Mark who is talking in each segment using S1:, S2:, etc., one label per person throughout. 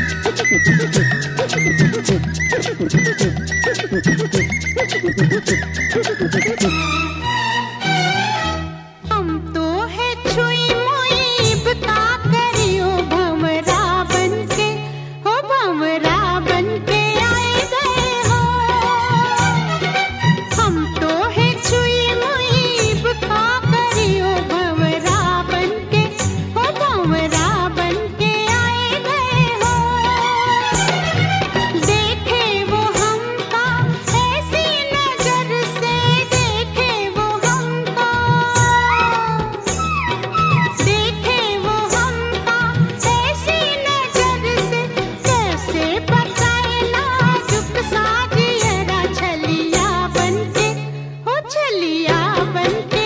S1: Thank you. चलिया बनके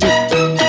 S1: Thank you.